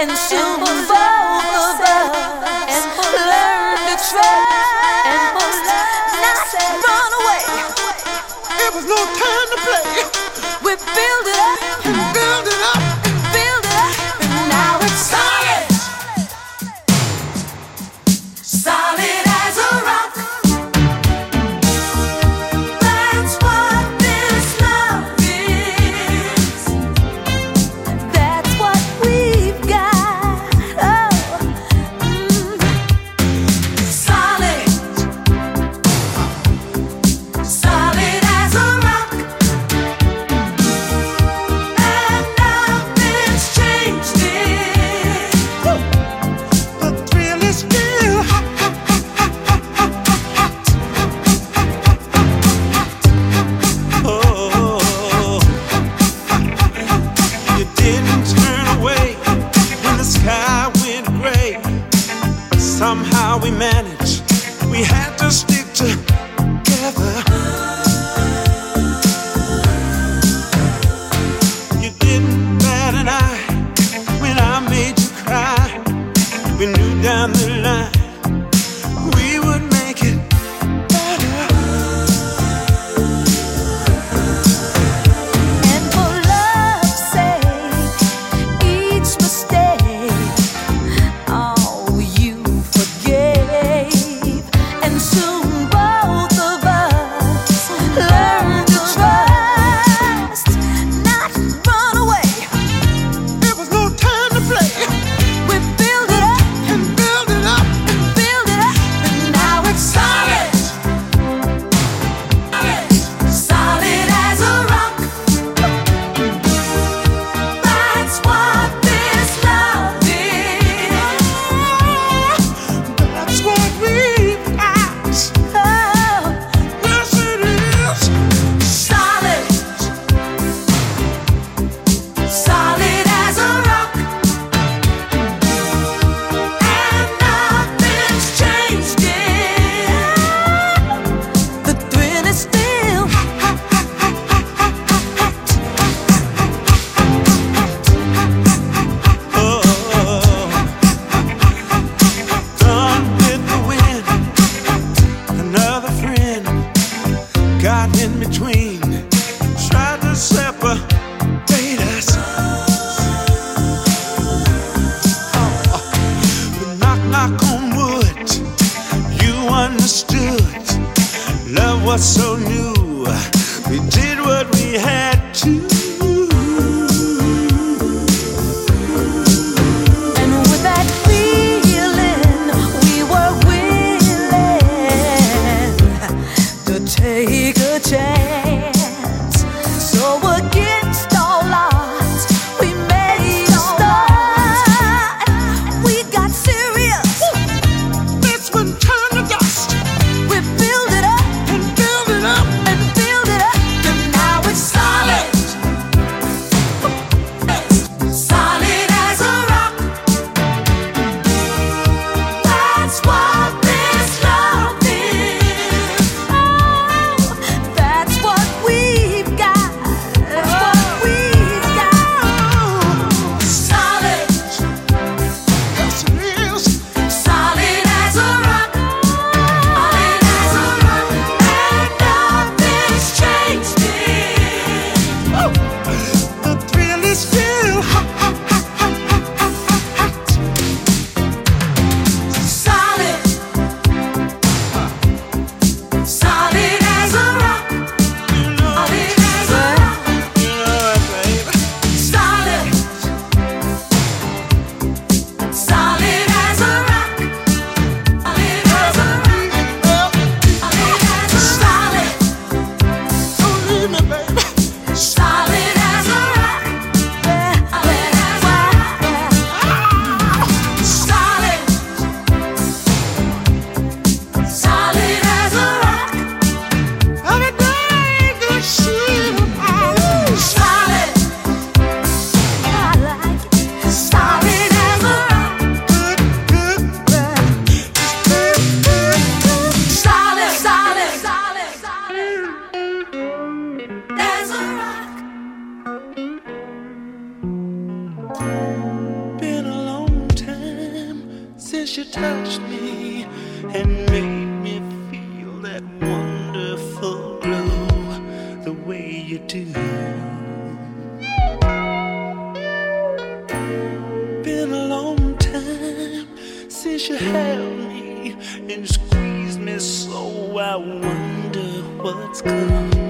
and soon. manage. We had to stick together. so she touched me and made me feel that wonderful glow the way you do. Been a long time since you held me and squeezed me so I wonder what's coming.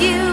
you